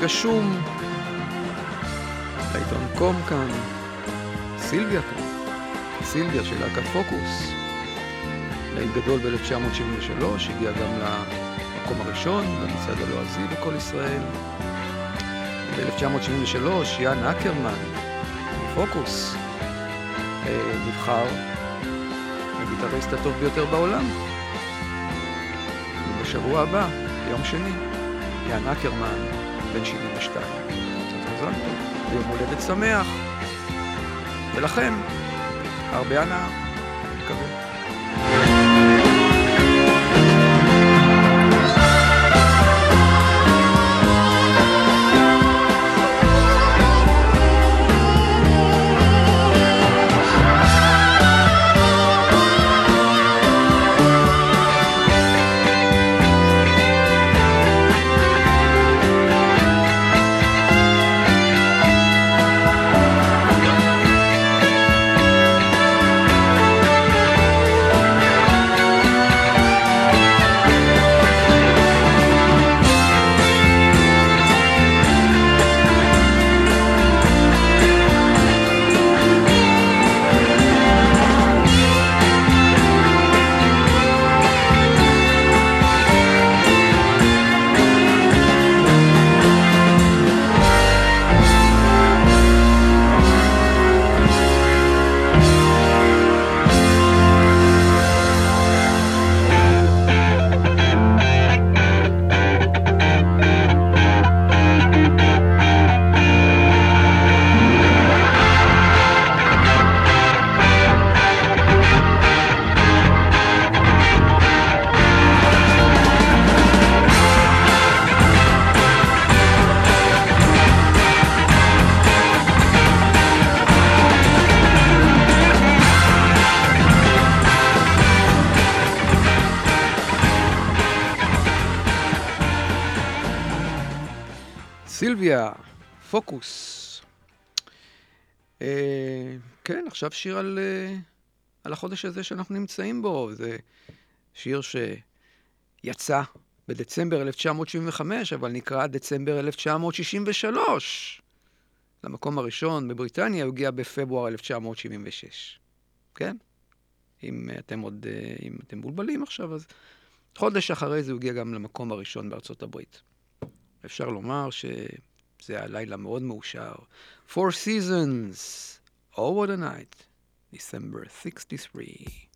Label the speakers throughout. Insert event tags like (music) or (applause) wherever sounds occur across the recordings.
Speaker 1: גשום. העיתון קום כאן, סילביה כאן, סילביה של להקת פוקוס. להיט גדול ב-1973, הגיע גם למקום הראשון, במצעד הלועזי בכל ישראל. ב-1973 יאן אקרמן, פוקוס, אה, נבחר הגיטריסט הטוב ביותר בעולם. ובשבוע הבא, ביום שני, יאן אקרמן בן 72. אז מזל טוב, ויום הולדת שמח. ולכם, הרבה הנאה, מקווה. פוקוס. אה, כן, עכשיו שיר על, אה, על החודש הזה שאנחנו נמצאים בו. זה שיר שיצא בדצמבר 1975, אבל נקרא דצמבר 1963. למקום הראשון בבריטניה הוא הגיע בפברואר 1976. כן? אם אתם עוד, אה, אם אתם מבולבלים עכשיו, אז חודש אחרי זה הוא הגיע גם למקום הראשון בארצות הברית. אפשר לומר שזה היה לילה מאוד מאושר. Four Seasons, Oh what a night, December 63.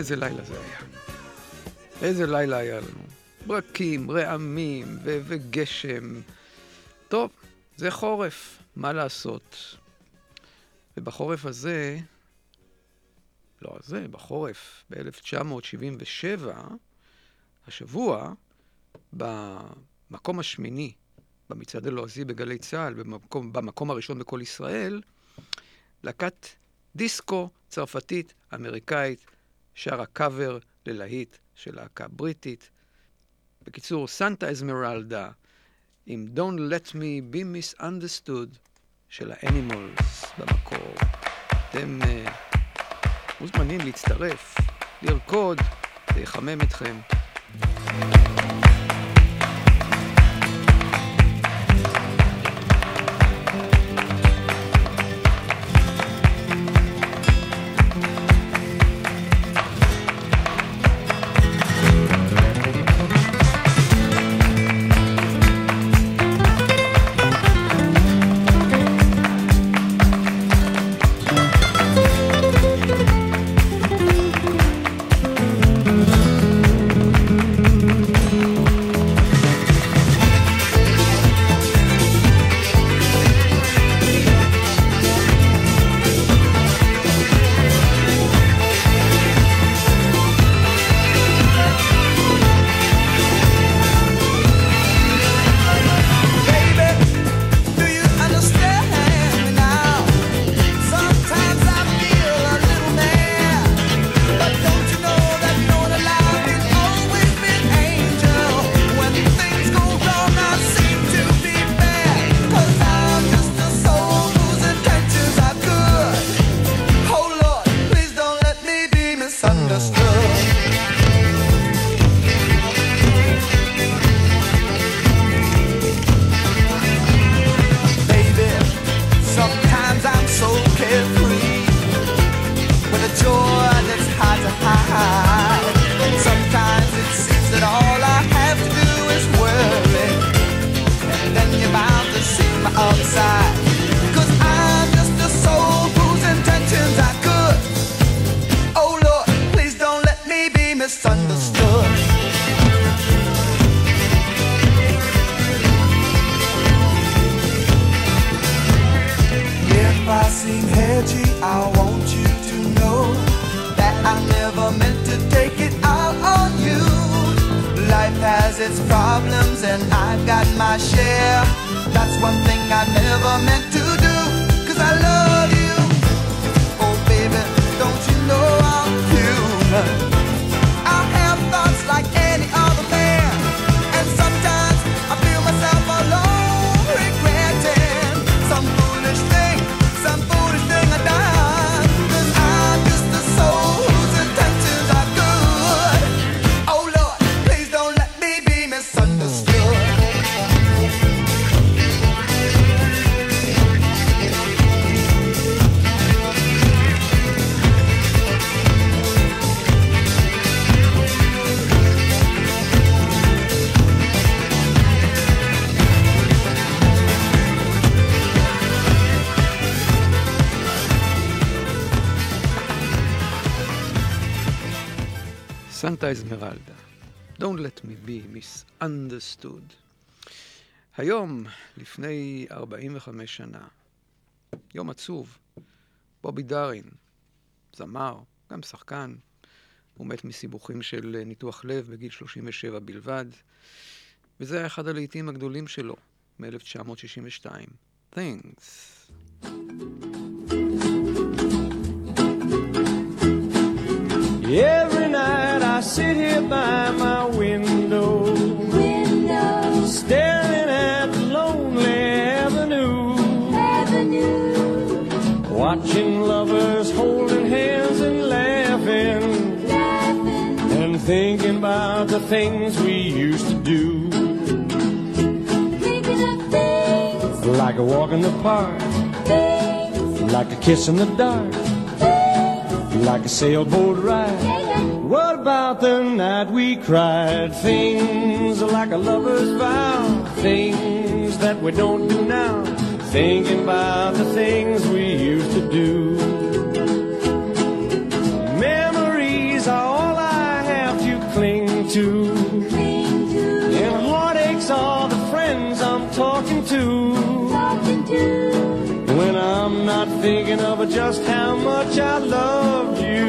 Speaker 2: איזה לילה זה היה. איזה לילה היה לנו. ברקים, רעמים וגשם. טוב, זה חורף, מה לעשות? ובחורף הזה, לא זה, בחורף, ב-1977, השבוע, במקום השמיני במצעד הלועזי בגלי צה"ל, במקום, במקום הראשון בכל ישראל, להקת דיסקו צרפתית אמריקאית שרה קאבר ללהיט של להקה בריטית. בקיצור, סנטה אזמרלדה עם Don't Let Me Be Misunderstood של האנימולס במקור. אתם uh, מוזמנים להצטרף, לרקוד, זה יחמם אתכם. סנטה me be misunderstood. היום, לפני 45 שנה, יום עצוב, בובי דארין, זמר, גם שחקן, הוא מת מסיבוכים של ניתוח לב בגיל 37 בלבד, וזה היה אחד הלעיתים הגדולים שלו, מ-1962, Things.
Speaker 3: Every night I sit here by my window, thinking about the things we used to do.
Speaker 4: Thinking of things,
Speaker 3: Like a walk in the park,
Speaker 4: things,
Speaker 3: like a kiss in the dark,
Speaker 4: things.
Speaker 3: like a sailboat ride.
Speaker 4: Yeah, yeah.
Speaker 3: What about the night we cried? Things like a lover's vow, things that we don't do now. Thinking about the things we used to do. to. And heartaches are the friends I'm talking to. When I'm not thinking of just how much I
Speaker 5: love you.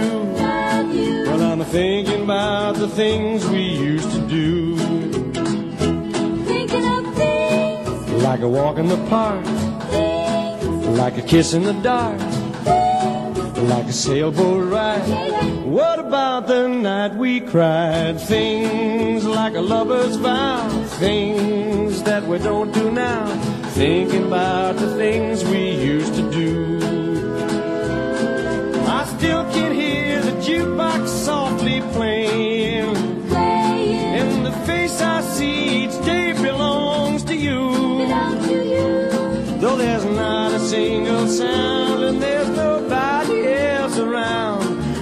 Speaker 3: Well, I'm thinking about the things we used to do.
Speaker 5: Thinking of things
Speaker 3: like a walk in the park, like a kiss in the dark like a sailboat ride. What about the night we cried? Things like a lover's vow, things that we don't do now. Thinking about the things we used to do.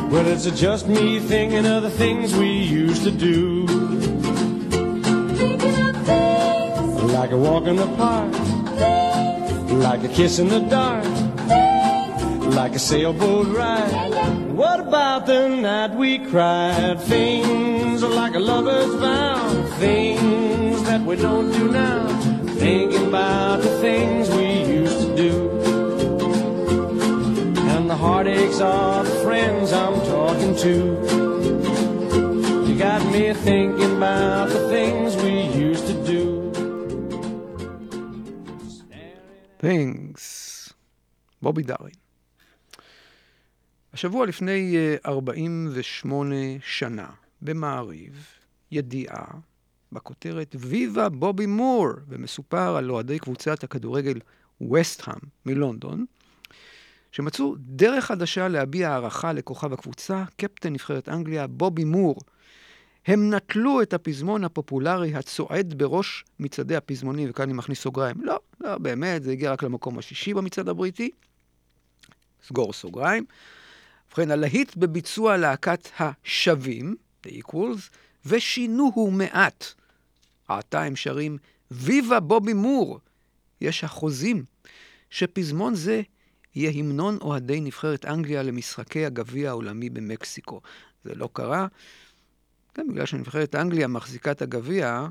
Speaker 3: Well, it's just me thinking of the things we used to do.
Speaker 5: Thinking of things,
Speaker 3: Like a walk in the park, like a kiss in the dark, like a sailboat ride. What about the night we cried? Things like a lover's vow, things that we don't do now. Thinking about the things we used to do. Heartaches are the friends I'm talking to. You got me thinking about the things we used to do.
Speaker 1: Things, בובי דארין. השבוע לפני אה, 48 שנה, במעריב, ידיעה, בכותרת ויבה בובי מור, ומסופר על אוהדי קבוצת הכדורגל וסטהאם מלונדון, שמצאו דרך חדשה להביע הערכה לכוכב הקבוצה, קפטן נבחרת אנגליה, בובי מור. הם נטלו את הפזמון הפופולרי הצועד בראש מצעדי הפזמונים, וכאן אני מכניס סוגריים. לא, לא, באמת, זה הגיע רק למקום השישי במצעד הבריטי. סגור סוגריים. ובכן, הלהיט בביצוע להקת השווים, The Equals, ושינוהו מעט. עתה הם שרים ויבה בובי מור. יש החוזים שפזמון זה יהיה המנון אוהדי נבחרת אנגליה למשחקי הגביע העולמי במקסיקו. זה לא קרה, גם בגלל שנבחרת אנגליה מחזיקה את הגביע,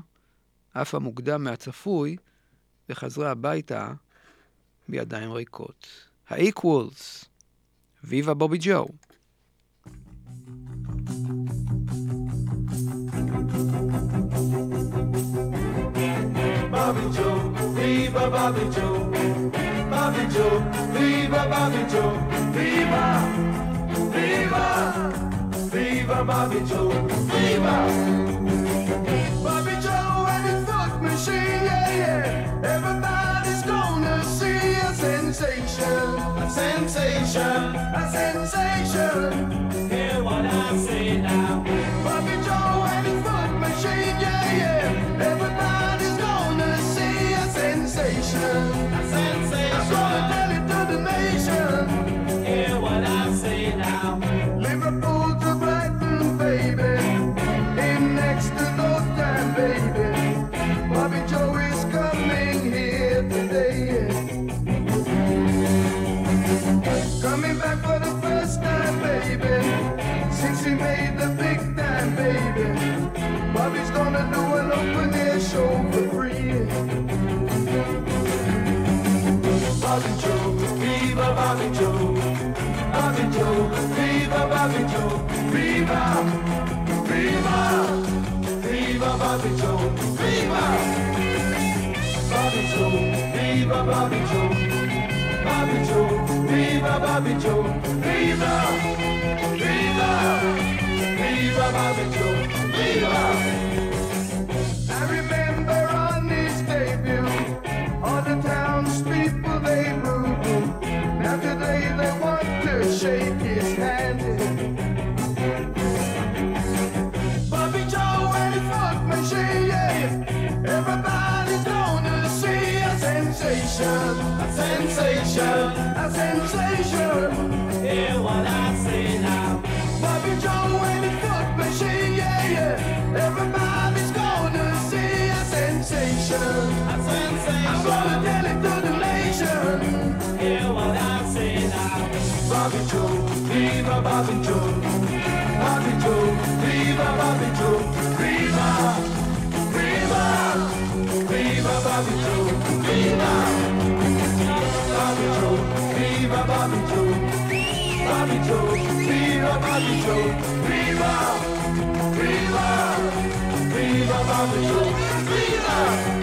Speaker 1: עפה מוקדם מהצפוי, וחזרה הביתה בידיים ריקות. ה-Equals, ויבה בובי ג'ו.
Speaker 6: Bobby Joe, viva Bobby Joe, Bobby Joe, viva Bobby Joe, viva, viva, viva Bobby Joe, viva. Bobby Joe and his foot machine, yeah, yeah. Everybody's gonna see a sensation, a sensation, a sensation. Hear what I say now. Made the big time, baby. Bobby's gonna do an open air show for free. Bobby Joe, viva Bobby Joe. Bobby Joe, viva Bobby Joe. Viva, viva, viva Bobby Joe. Viva, Bobby Joe, viva Bobby Joe. Bobby Joe, viva Bobby Joe. Viva, viva, viva Joe. Viva. I remember on his debut, all the townspeople they booed him. Now today they want to shake his hand. Bobby Joe and his foot machine, yeah. Everybody's gonna see a sensation, a sensation, a sensation. Hear what I say Bobby Joe, viva Bobby Joe. Bobby Joe, viva Bobby Joe. Viva, viva, viva Bobby Joe. Viva, Bobby Joe, viva Bobby Joe. Joe, viva Bobby Joe, viva, viva, viva Bobby Joe, viva,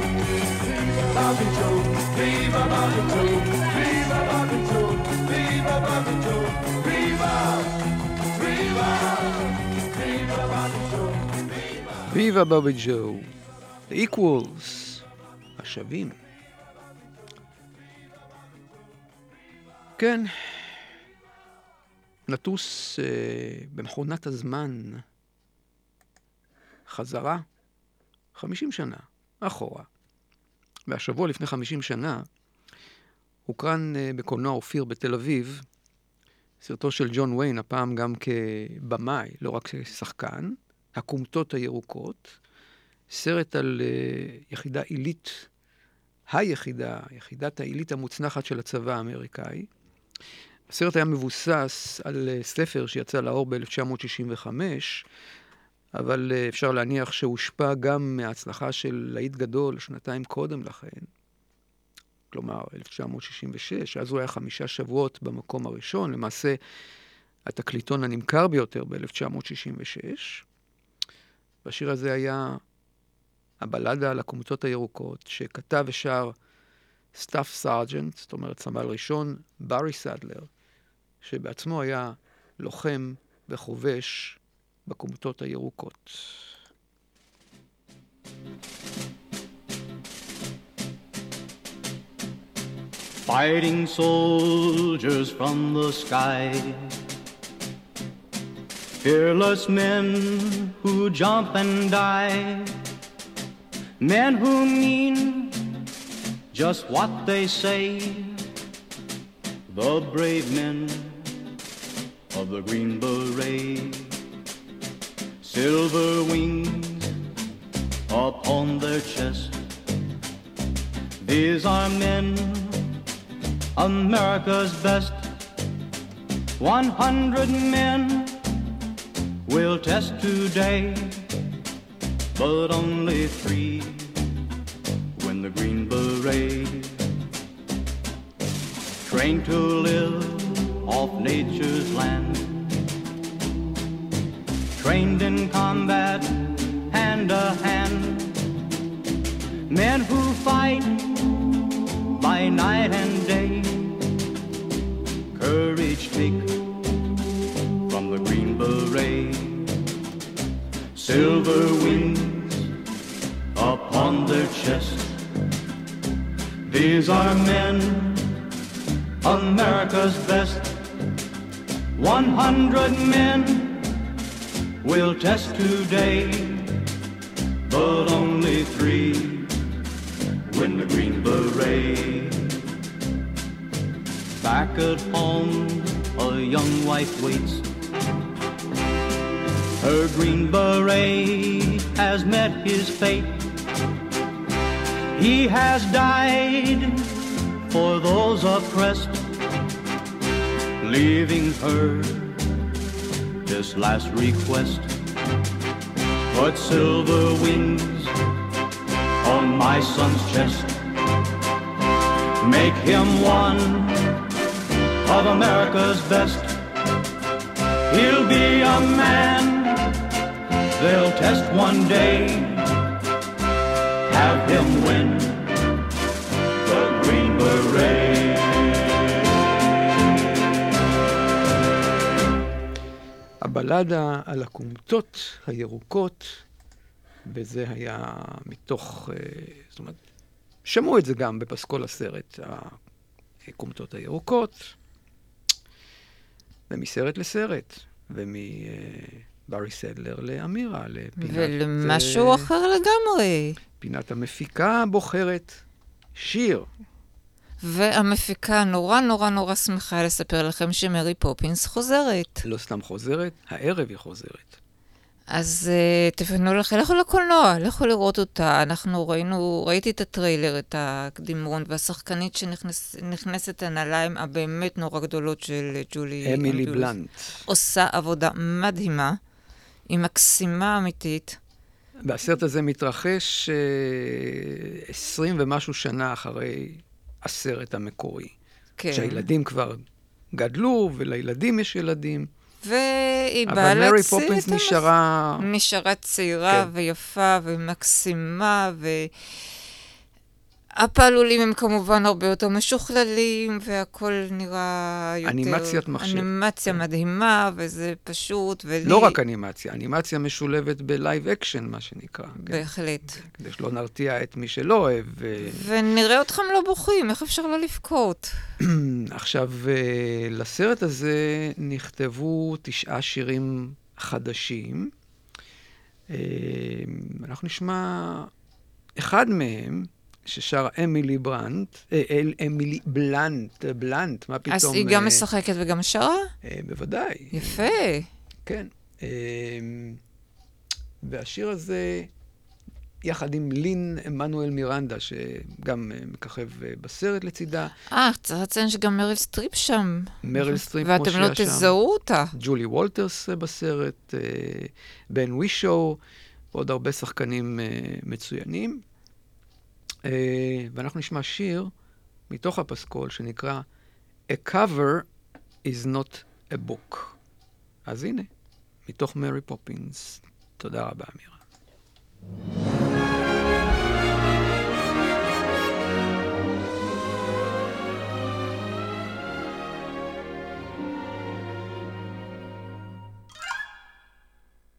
Speaker 6: Bobby Joe, viva Bobby Joe, viva Bobby Joe, viva Bobby Joe, viva, viva, viva Bobby Joe, viva.
Speaker 1: ויבה בובי ג'ו, Equals, השווים. כן, נטוס אה, במכונת הזמן חזרה 50 שנה אחורה. והשבוע לפני 50 שנה הוקרן אה, בקולנוע אופיר בתל אביב סרטו של ג'ון ויין, הפעם גם כבמאי, לא רק כשחקן, הכומתות הירוקות, סרט על uh, יחידה עילית, היחידה, יחידת העילית המוצנחת של הצבא האמריקאי. הסרט היה מבוסס על uh, ספר שיצא לאור ב-1965, אבל uh, אפשר להניח שהושפע גם מההצלחה של להיט גדול שנתיים קודם לכן, כלומר 1966, אז הוא היה חמישה שבועות במקום הראשון, למעשה התקליטון הנמכר ביותר ב-1966. והשיר הזה היה הבלדה על הכומתות הירוקות, שכתב ושר Staff Sergeant, זאת אומרת סמל ראשון, ברי סדלר, שבעצמו היה לוחם וחובש בכומתות הירוקות.
Speaker 7: Fighting soldiers from the sky. Fearless men who jump and die. Men who mean just what they say. The brave men of the Green Beret. Silver wings upon their chest. These are men, America's best. One hundred men will test today, but only three win the Green Beret. Trained to live off nature's land, trained in combat hand to hand. Men who fight by night and day, courage take from the Green Beret. Silver wings upon their chest. These are men, America's best. One hundred men will test today, but only three win the Green Beret. Back at home, a young wife waits. Her green beret has met his fate. He has died for those oppressed, leaving her this last request. Put silver wings on my son's chest. Make him one of America's best. He'll be a man they'll test one day. Have him win
Speaker 1: הבלדה על הכומתות הירוקות, וזה היה מתוך, אה, זאת אומרת, שמעו את זה גם בפסקול הסרט, הכומתות הירוקות, ומסרט לסרט, ומברי סדלר לאמירה, לפינת...
Speaker 8: ולמשהו
Speaker 1: אה,
Speaker 8: אחר לגמרי.
Speaker 1: פינת המפיקה בוחרת שיר.
Speaker 8: והמפיקה נורא נורא נורא שמחה לספר לכם שמרי פופינס חוזרת.
Speaker 1: לא סתם חוזרת, הערב היא חוזרת.
Speaker 8: אז uh, תפנו לכם, לכו לקולנוע, לכו לראות אותה. אנחנו ראינו, ראיתי את הטריילר, את הקדימון, והשחקנית שנכנסת הנעליים הבאמת נורא גדולות של ג'ולי
Speaker 1: אמילי
Speaker 8: אנדרוס.
Speaker 1: בלנט.
Speaker 8: עושה עבודה מדהימה, היא מקסימה אמיתית.
Speaker 1: והסרט הזה מתרחש אה, עשרים ומשהו שנה אחרי הסרט המקורי.
Speaker 8: כן.
Speaker 1: שהילדים כבר גדלו, ולילדים יש ילדים.
Speaker 8: והיא
Speaker 1: אבל
Speaker 8: באה
Speaker 1: מרי
Speaker 8: להציל
Speaker 1: פופינס
Speaker 8: את המס-
Speaker 1: נשארה...
Speaker 8: נשארה צעירה
Speaker 1: כן.
Speaker 8: ויפה ומקסימה, ו... הפעלולים הם כמובן הרבה יותר משוכללים, והכל נראה יותר...
Speaker 1: אנימציית מחשב.
Speaker 8: אנימציה מדהימה, וזה פשוט, ולי...
Speaker 1: לא רק אנימציה, אנימציה משולבת ב live action, מה שנקרא. כן.
Speaker 8: בהחלט.
Speaker 1: כדי שלא נרתיע את מי שלא אוהב. ו-
Speaker 8: ונראה אתכם לא בוכים, איך אפשר לא לבכות? (clears throat)
Speaker 1: עכשיו, אה, לסרט הזה נכתבו תשעה שירים חדשים. אה, אנחנו נשמע אחד מהם, ששרה אמילי ברנט, אה, אל- אמילי בלנט, בלנט, מה פתאום...
Speaker 8: אז היא גם
Speaker 1: אה,
Speaker 8: משחקת וגם שרה?
Speaker 1: אה, בוודאי.
Speaker 8: יפה.
Speaker 1: כן. אה, והשיר הזה, יחד עם לין מנואל מירנדה, שגם אה, מככב אה, בסרט לצידה,
Speaker 8: אה, צריך לציין שגם מריל סטריפ שם.
Speaker 1: מריל סטריפ מופיעה
Speaker 8: ואתם לא
Speaker 1: שם.
Speaker 8: תזהו אותה.
Speaker 1: ג'ולי וולטרס אה, בסרט, אה, בן ווישו, ועוד הרבה שחקנים אה, מצוינים. אה, ואנחנו נשמע שיר מתוך הפסקול שנקרא A cover is not a book. אז הנה, מתוך מרי פופינס. תודה רבה, אמירה.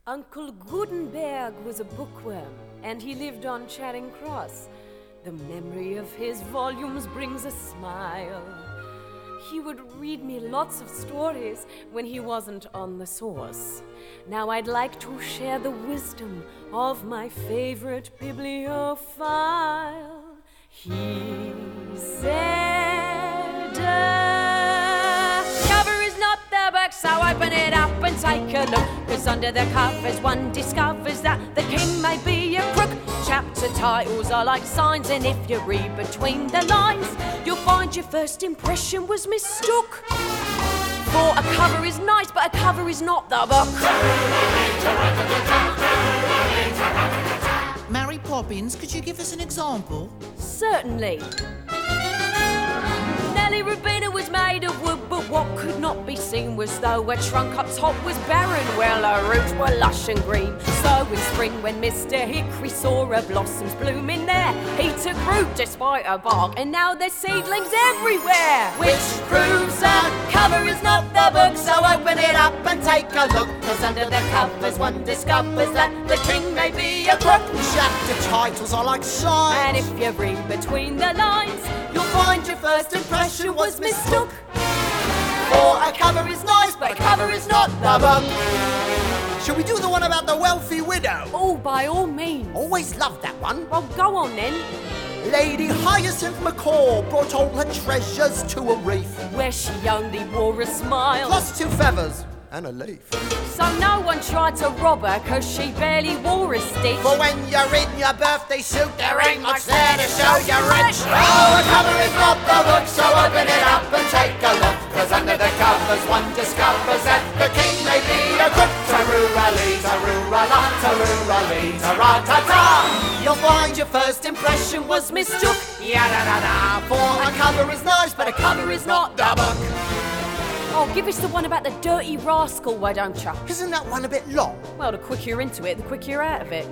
Speaker 9: Uncle Gutenberg was a bookworm, and he lived on Charing Cross. The memory of his volumes brings a smile. He would read me lots of stories when he wasn't on the source. Now I'd like to share the wisdom of my favorite bibliophile. He said, "Uh, cover is not the book, so open it up and take a look. Cause under the covers one discovers that the king may be. Chapter titles are like signs, and if you read between the lines, you'll find your first impression was mistook. For a cover is nice, but a cover is not the book.
Speaker 2: Mary Poppins, could you give us an example?
Speaker 9: Certainly. Nellie Rubina was made of wood, but what could not be seen was though her trunk up top was barren, while her roots were lush and green. So in spring, when Mr. Hickory saw her blossoms blooming there, he took root despite her bark, and now there's seedlings everywhere. Which proves a cover is not the book, so open it up and take a look. Cause under the covers one discovers that the king may be a crook.
Speaker 2: Chapter titles are like signs.
Speaker 9: And if you read between the lines, you'll find your first impression was mistook. For a cover is nice, but a cover is not the book.
Speaker 2: Shall we do the one about the wealthy widow?
Speaker 9: Oh, by all means.
Speaker 2: Always loved that one.
Speaker 9: Well, go on then.
Speaker 2: Lady Hyacinth McCaw brought all her treasures to a reef.
Speaker 9: Where she only wore a smile.
Speaker 2: Plus two feathers and a leaf.
Speaker 9: So no one tried to rob her, cause she barely wore a stitch.
Speaker 2: For when you're in your birthday suit, there ain't much there to show you're rich. Oh, a cover is not the book, so open it up and take a look. Cause under the covers one discovers that the king may be a crook. Taroo-a-lee, taroo-a-la, taroo-a-lee, ta-ra-ta-ta. You'll find your first impression was mistook. Ya-da-da-da. For a cover is nice, but a cover is not the book.
Speaker 9: Oh, give us the one about the dirty rascal, why don't you?
Speaker 2: Isn't that one a bit long?
Speaker 9: Well, the quicker you're into it, the quicker you're out of it.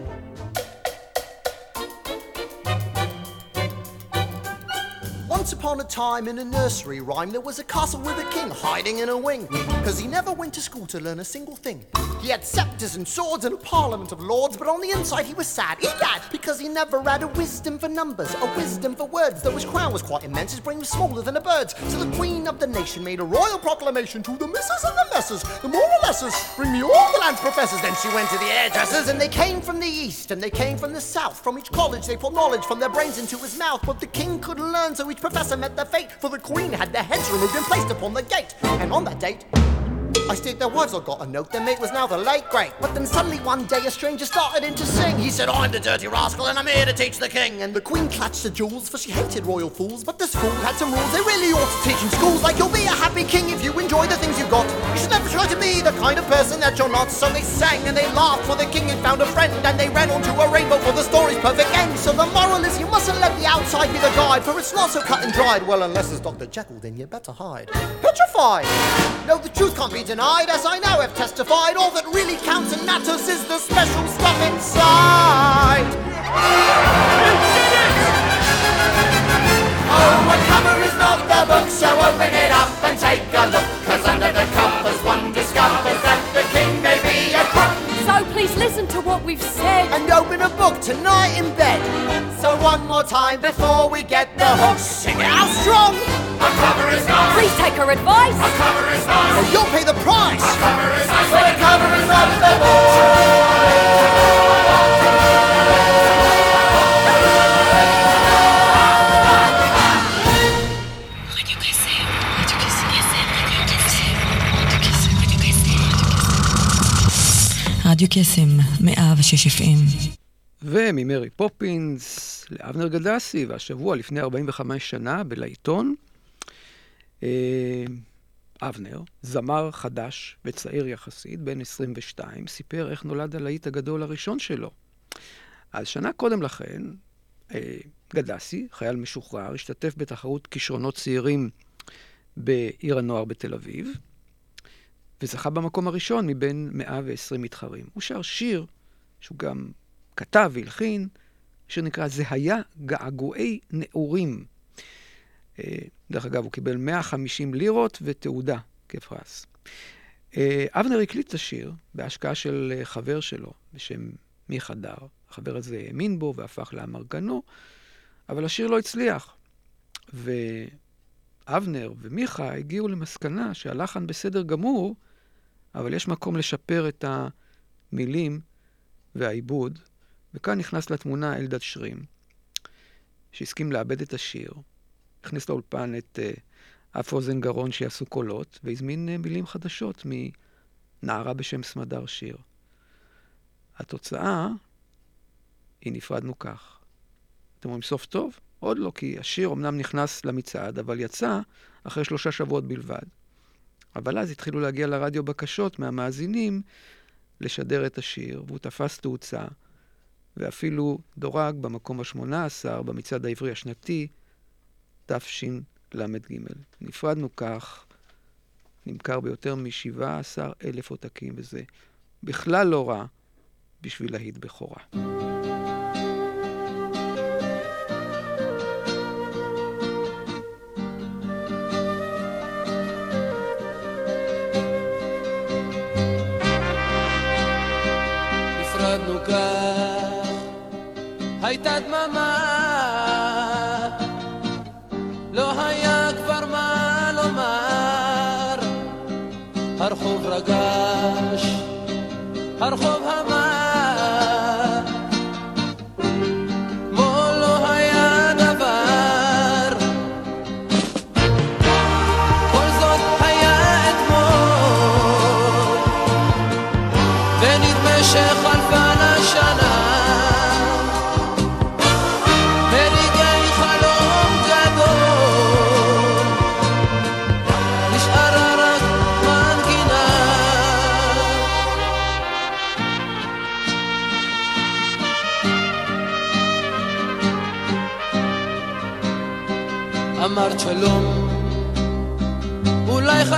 Speaker 2: Once upon a time in a nursery rhyme, there was a castle with a king hiding in a wing. Cause he never went to school to learn a single thing. He had scepters and swords and a parliament of lords, but on the inside he was sad, egad, because he never had a wisdom for numbers, a wisdom for words. Though his crown was quite immense, his brain was smaller than a bird's. So the queen of the nation made a royal proclamation to the misses and the messes, the more or bring me all the land professors. Then she went to the hairdressers, and they came from the east, and they came from the south. From each college they poured knowledge from their brains into his mouth. But the king couldn't learn, so each professor met the fate. For the queen had their heads removed and placed upon the gate. And on that date, I stated their wives all got a note, their mate was now the late great. But then suddenly one day a stranger started in to sing. He said, I'm the dirty rascal and I'm here to teach the king. And the queen clutched the jewels, for she hated royal fools. But this fool had some rules they really ought to teach in schools. Like you'll be a happy king if you enjoy the things you've got. You should never try to be the kind of person that you're not. So they sang and they laughed for the king had found a friend. And they ran onto a rainbow for the story's perfect end. So the moral is you mustn't let the outside be the guide. For it's not so cut and dried. Well, unless it's Dr. Jekyll, then you better hide. Petrified! No, the truth can't be denied, as I now have testified. All that really counts and matters is the special stuff inside. Oh, a cover is not the book, so open it up and take a look. Cause under the covers one discovers that
Speaker 9: So please listen to what we've said.
Speaker 2: And open a book tonight in bed. So one more time before we get the hook. Sing it out strong. A cover is not.
Speaker 9: Please take our advice.
Speaker 2: A cover is not. Or you'll pay the price. A cover is not. So a cover is not
Speaker 10: רדיו קסם, 106 FM.
Speaker 1: וממרי פופינס לאבנר גדסי, והשבוע לפני 45 שנה בלעיתון, אה, אבנר, זמר חדש וצעיר יחסית, בן 22, סיפר איך נולד הלהיט הגדול הראשון שלו. אז שנה קודם לכן, אה, גדסי, חייל משוחרר, השתתף בתחרות כישרונות צעירים בעיר הנוער בתל אביב, וזכה במקום הראשון מבין 120 מתחרים. הוא שר שיר שהוא גם כתב והלחין, שיר נקרא "זה היה געגועי נעורים". אה, דרך אגב, הוא קיבל 150 לירות ותעודה כפרס. אה, אבנר הקליט את השיר בהשקעה של אה, חבר שלו בשם מיכה דר. החבר הזה האמין בו והפך לאמרגנו, אבל השיר לא הצליח. ואבנר ומיכה הגיעו למסקנה שהלחן בסדר גמור, אבל יש מקום לשפר את המילים והעיבוד, וכאן נכנס לתמונה אלדד שרים, שהסכים לאבד את השיר, הכניס לאולפן את uh, אף אוזן גרון שיעשו קולות, והזמין uh, מילים חדשות מנערה בשם סמדר שיר. התוצאה היא נפרדנו כך. אתם אומרים סוף טוב? עוד לא, כי השיר אמנם נכנס למצעד, אבל יצא אחרי שלושה שבועות בלבד. אבל אז התחילו להגיע לרדיו בקשות מהמאזינים לשדר את השיר, והוא תפס תאוצה, ואפילו דורג במקום ה-18 במצעד העברי השנתי, תשל"ג. נפרדנו כך, נמכר ביותר מ-17 אלף עותקים, וזה בכלל לא רע בשביל להיט בכורה.
Speaker 11: הייתה דממה, לא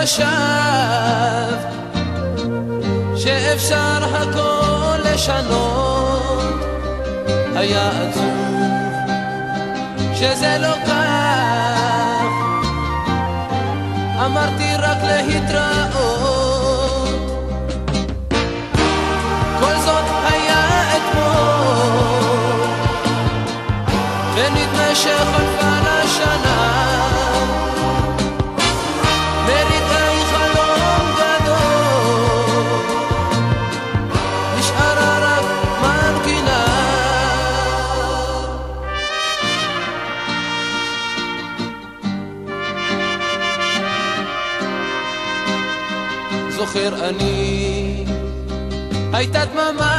Speaker 11: חשבת שאפשר הכל לשנות. היה עצוב שזה לא כך. אמרתי רק להתראות. כל זאת היה אתמול ונדמה שחלפה אני, הייתה דממה,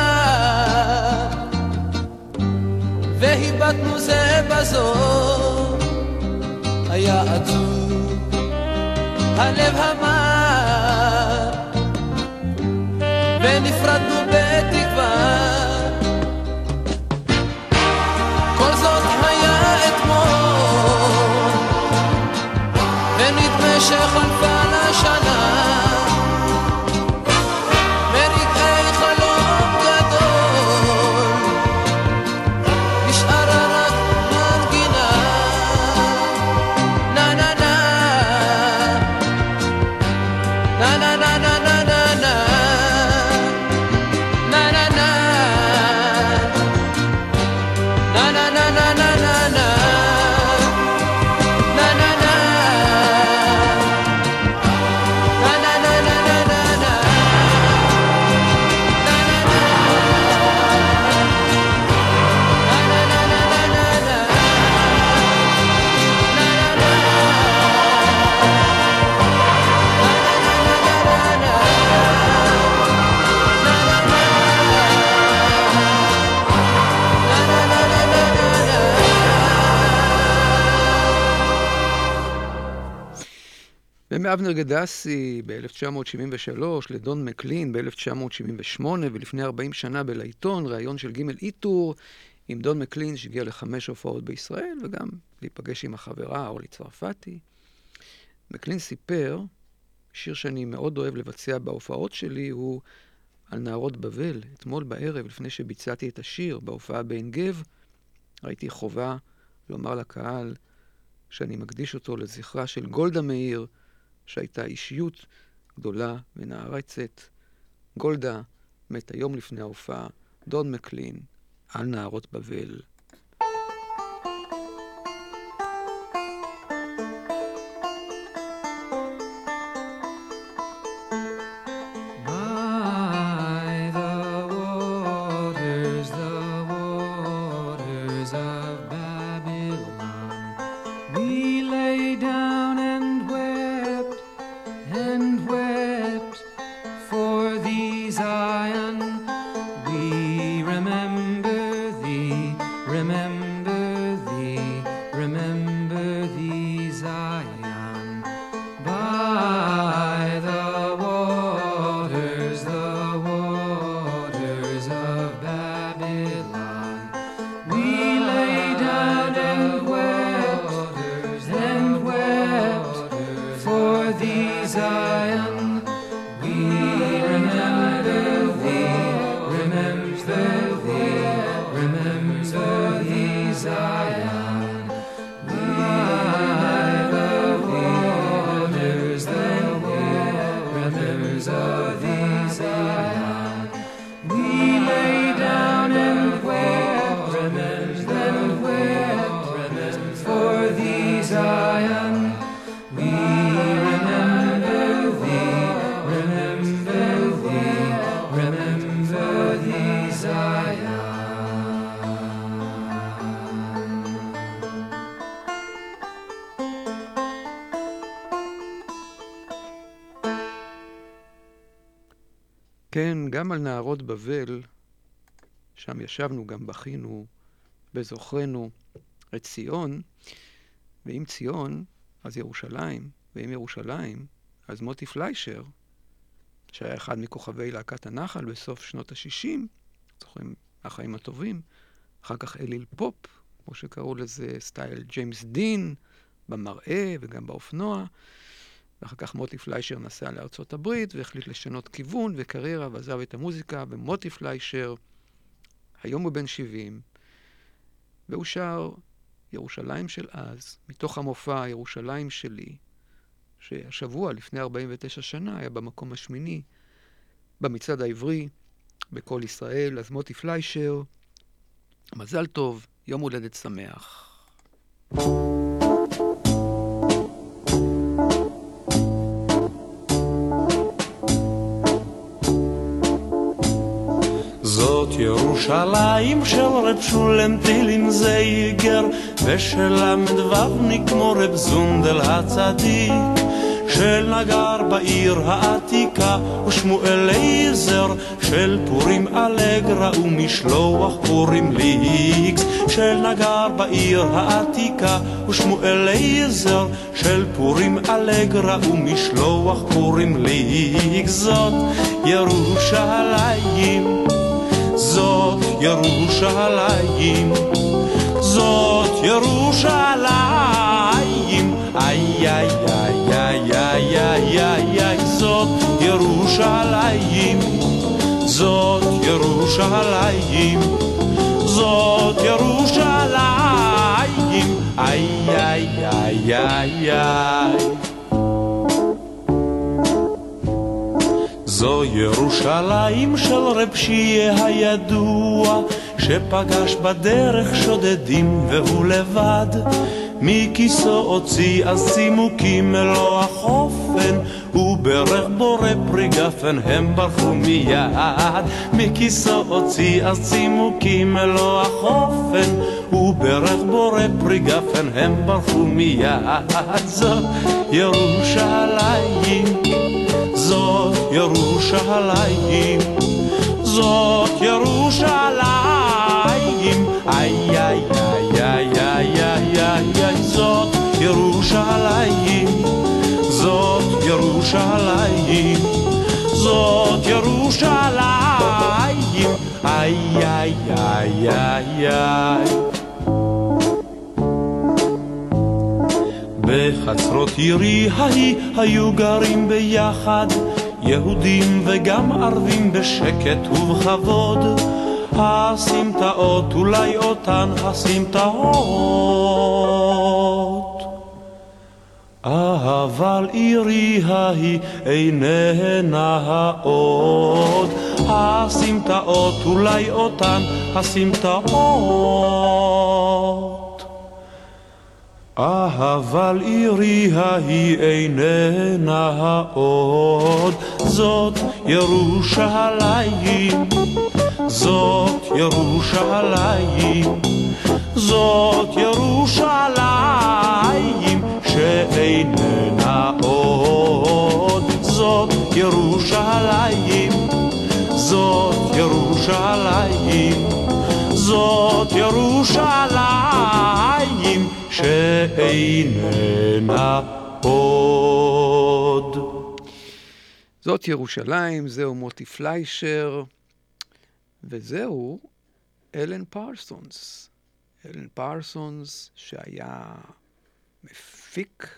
Speaker 11: והיבטנו זה בזו, היה עצוב, הלב המר, ונפרדנו שחלפה
Speaker 1: ומאבנר גדסי ב-1973, לדון מקלין ב-1978, ולפני 40 שנה בלעיתון, ראיון של ג' איתור עם דון מקלין שהגיע לחמש הופעות בישראל, וגם להיפגש עם החברה אורלי צרפתי. מקלין סיפר, שיר שאני מאוד אוהב לבצע בהופעות שלי, הוא על נערות בבל. אתמול בערב, לפני שביצעתי את השיר בהופעה בעין גב, ראיתי חובה לומר לקהל שאני מקדיש אותו לזכרה של גולדה מאיר, שהייתה אישיות גדולה ונערצת. גולדה מתה יום לפני ההופעה, דון מקלין, על נערות בבל. desire. נהרות בבל, שם ישבנו, גם בכינו, בזכרנו את ציון, ואם ציון, אז ירושלים, ואם ירושלים, אז מוטי פליישר, שהיה אחד מכוכבי להקת הנחל בסוף שנות ה-60, זוכרים, החיים הטובים, אחר כך אליל פופ, כמו שקראו לזה, סטייל ג'יימס דין, במראה וגם באופנוע, ואחר כך מוטי פליישר נסע לארצות הברית והחליט לשנות כיוון וקריירה ועזב את המוזיקה, ומוטי פליישר, היום הוא בן 70, והוא שר ירושלים של אז, מתוך המופע ירושלים שלי, שהשבוע, לפני 49 שנה, היה במקום השמיני, במצעד העברי, בקול ישראל, אז מוטי פליישר, מזל טוב, יום הולדת שמח.
Speaker 12: זאת ירושלים של רב שולם טילים זייגר ושל ל"ו כמו רב זונדל הצדיק של נגר בעיר העתיקה, ושמואל עזר של פורים אלגרה ומשלוח פורים ליקס, של נגר בעיר העתיקה, ושמואל עזר של פורים אלגרה ומשלוח פורים ליקס, זאת ירושלים, זאת ירושלים, זאת ירושלים, איי איי איי איי איי איי איי איי זאת ירושלים, זאת ירושלים, זאת ירושלים, איי איי איי איי איי זו ירושלים של רב שיהיה הידוע, שפגש בדרך שודדים והוא לבד. מכיסו הוציא אז צימוקים מלוא החופן, וברך בורא פרי גפן הם ברחו מיד. מכיסו הוציא אז צימוקים מלוא החופן, וברך בורא פרי גפן הם ברחו מיד. זו ירושלים זאת ירושלים, זאת ירושלים, איי איי איי איי איי איי איי זאת ירושלים, זאת ירושלים. בחצרות עירי ההיא היו גרים ביחד יהודים וגם ערבים בשקט ובכבוד. הסמטאות אולי אותן הסמטאות אבל עירי ההיא איננה עוד הסמטאות אולי אותן הסמטאות אבל עירי ההיא איננה עוד, זאת ירושלים, זאת ירושלים, זאת ירושלים שאיננה עוד, זאת ירושלים, זאת ירושלים, זאת ירושלים שאיננה עוד.
Speaker 1: זאת ירושלים, זהו מוטי פליישר, וזהו אלן פרסונס. אלן פרסונס, שהיה מפיק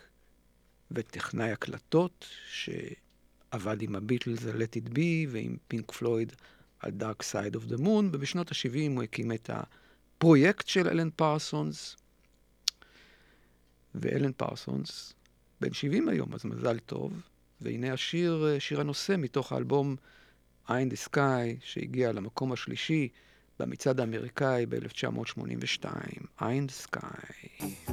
Speaker 1: וטכנאי הקלטות, שעבד עם הביטלס על Let It Be ועם פינק פלויד על Dark Side of the Moon, ובשנות ה-70 הוא הקים את הפרויקט של אלן פרסונס, ואלן פרסונס בן 70 היום, אז מזל טוב. והנה השיר, שיר הנושא מתוך האלבום Eye in the Sky, שהגיע למקום השלישי במצעד האמריקאי ב-1982, Eye in the Sky.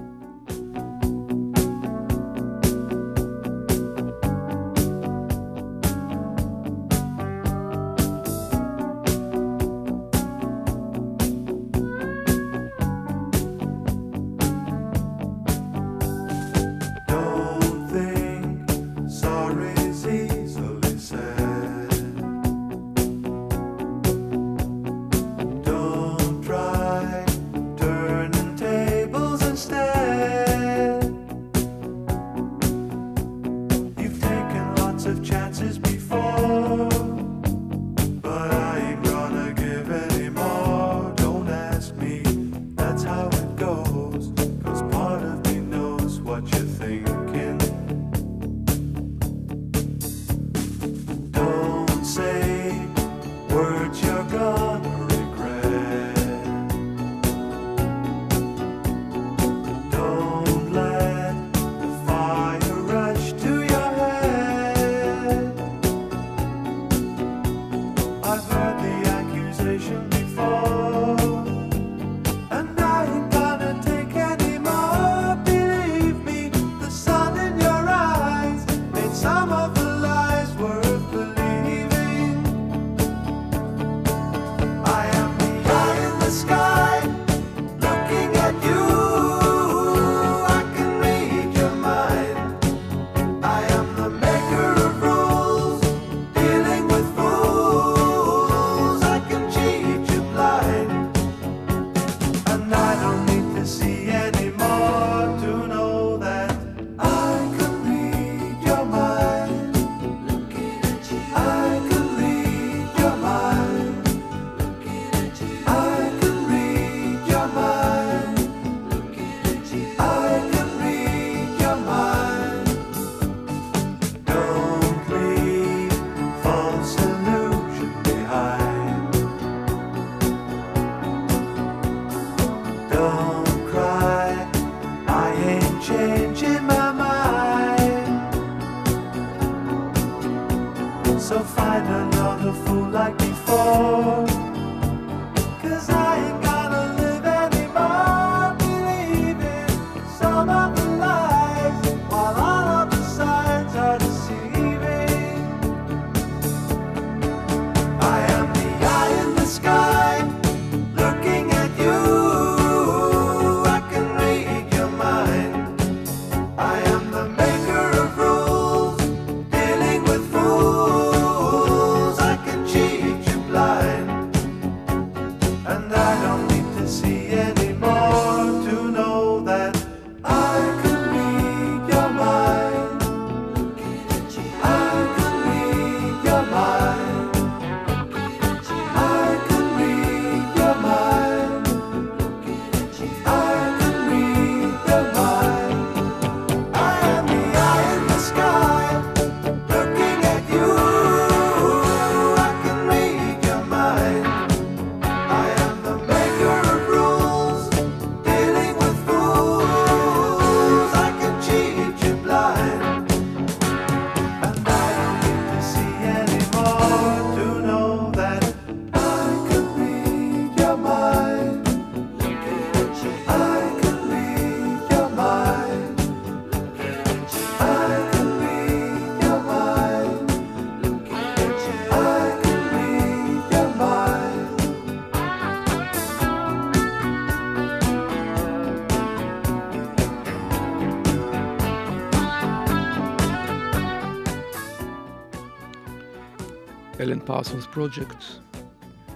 Speaker 1: פרסונס Project,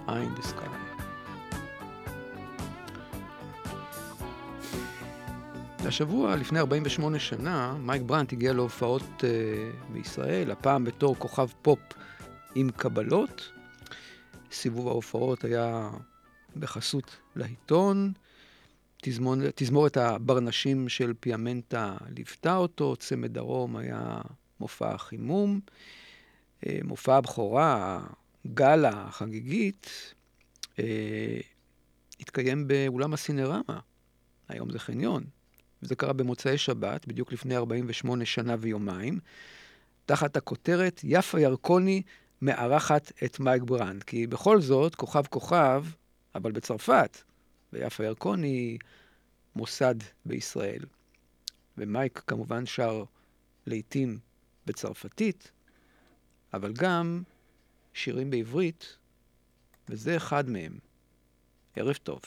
Speaker 1: Eye in the Sky. השבוע, לפני 48 שנה, מייק ברנט הגיע להופעות uh, בישראל, הפעם בתור כוכב פופ עם קבלות. סיבוב ההופעות היה בחסות לעיתון. תזמורת הברנשים של פיאמנטה ליוותה אותו, צמד דרום היה מופע החימום. אה, מופע הבכורה, הגלה החגיגית, אה, התקיים באולם הסינרמה, היום זה חניון. וזה קרה במוצאי שבת, בדיוק לפני 48 שנה ויומיים, תחת הכותרת יפה ירקוני מארחת את מייק ברנד. כי בכל זאת, כוכב כוכב, אבל בצרפת, ויפה ירקוני מוסד בישראל. ומייק כמובן שר לעיתים בצרפתית, אבל גם שירים בעברית, וזה אחד מהם. ערב טוב.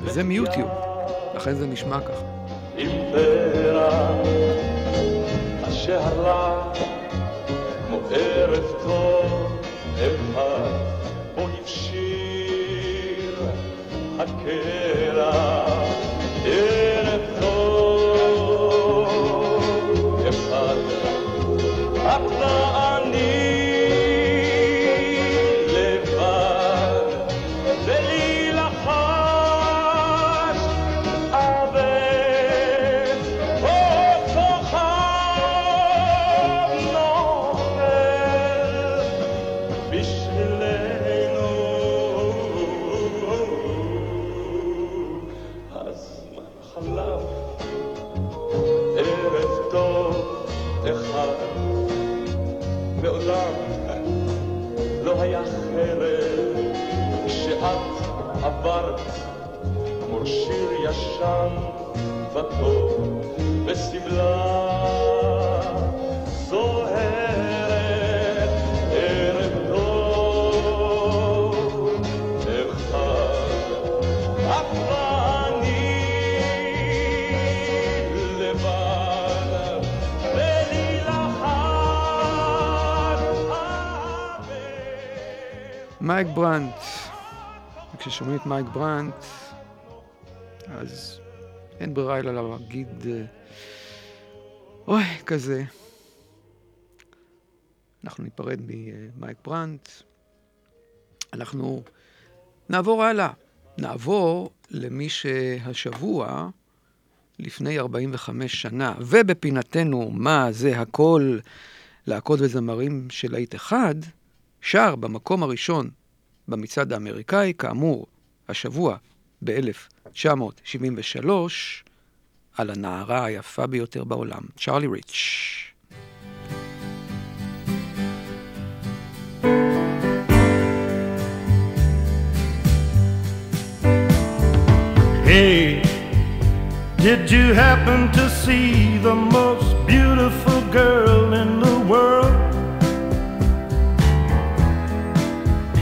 Speaker 1: וזה מיוטיוב, לכן זה נשמע ככה.
Speaker 13: עם פרח השערה כמו ערב טוב
Speaker 1: מייק ברנט. וכששומעים את מייק ברנט, אז אין ברירה אלא להגיד, אה, אוי, כזה. אנחנו ניפרד ממייק ברנט. אנחנו נעבור הלאה. נעבור למי שהשבוע לפני 45 שנה, ובפינתנו מה זה הכל להקות וזמרים של להיט אחד, שר במקום הראשון במצעד האמריקאי, כאמור, השבוע ב-1973, על הנערה היפה ביותר בעולם, צ'ארלי ריץ'.
Speaker 14: Hey, did you happen to see the most beautiful girl in the world?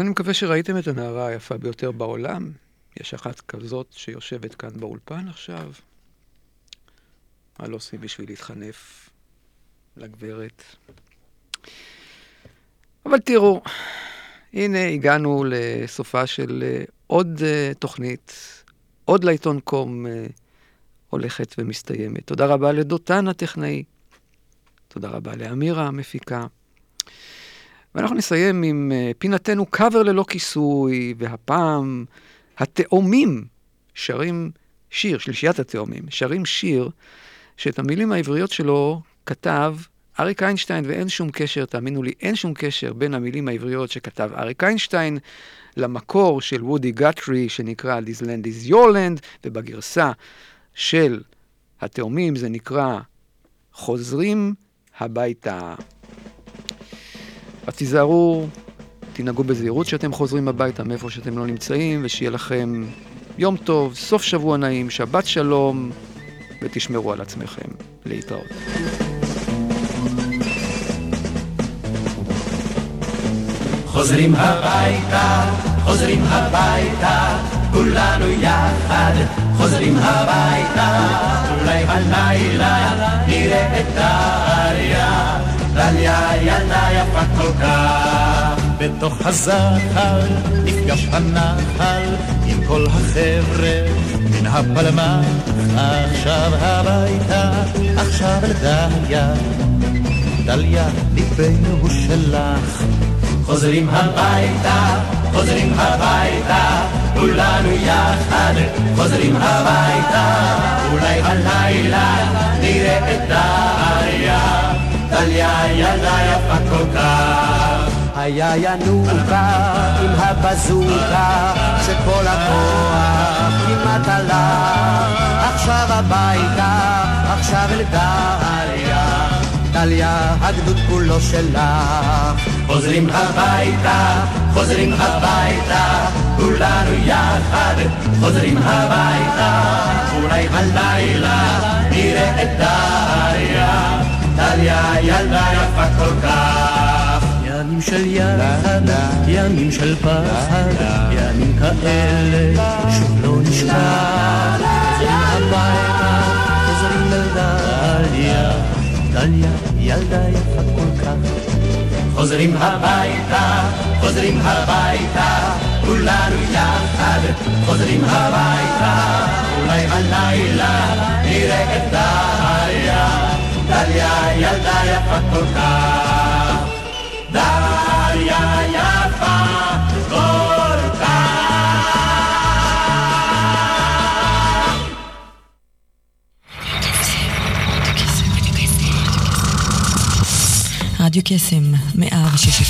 Speaker 1: אני מקווה שראיתם את הנערה היפה ביותר בעולם. יש אחת כזאת שיושבת כאן באולפן עכשיו. מה לא עושים בשביל להתחנף לגברת? אבל תראו, הנה הגענו לסופה של אה, עוד אה, תוכנית, עוד לעיתון קום אה, הולכת ומסתיימת. תודה רבה לדותן הטכנאי, תודה רבה לאמירה המפיקה. ואנחנו נסיים עם uh, פינתנו קאבר ללא כיסוי, והפעם התאומים שרים שיר, שלישיית התאומים, שרים שיר שאת המילים העבריות שלו כתב אריק איינשטיין, ואין שום קשר, תאמינו לי, אין שום קשר בין המילים העבריות שכתב אריק איינשטיין למקור של וודי גטרי, שנקרא This Land is Your Land, ובגרסה של התאומים זה נקרא חוזרים הביתה. אז תיזהרו, תנהגו בזהירות שאתם חוזרים הביתה מאיפה שאתם לא נמצאים, ושיהיה לכם יום טוב, סוף שבוע נעים, שבת שלום, ותשמרו על עצמכם. להתראות.
Speaker 15: חוזרים הביתה, חוזרים הביתה, כולנו יחד, חוזרים הביתה, אולי הלילה נראה את דליה, דליה ילדה יפה כל כך.
Speaker 16: בתוך הזחל נפגש הנחל עם כל החבר'ה מן הפלמ"ח עכשיו הביתה, עכשיו אל דליה, דליה ליבנו הוא שלך.
Speaker 15: חוזרים הביתה, חוזרים הביתה, כולנו יחד, חוזרים הביתה, אולי הלילה נראה את דליה, יפה כל כך.
Speaker 17: דליה ינוקה עם הבזוקה שכל הכוח כמעט עלה. עכשיו הביתה, עכשיו אל דליה דליה הגדוד כולו שלך
Speaker 15: חוזרים הביתה, חוזרים הביתה, כולנו יחד, חוזרים הביתה, אולי הלילה נראה את דליה, דליה ילדה יפה כל כך.
Speaker 7: ימים של יחד, ימים של פחד, ימים כאלה שוב לא נשכח. הביתה, חוזרים אל דליה, דליה ילדה יפה כל כך.
Speaker 15: חוזרים הביתה, חוזרים הביתה, כולנו יחד, חוזרים הביתה, אולי הלילה נראה את דליה, דליה ילדה יפה כל כך, דליה יפה כל כך.
Speaker 10: רדיו קסם, 106 FM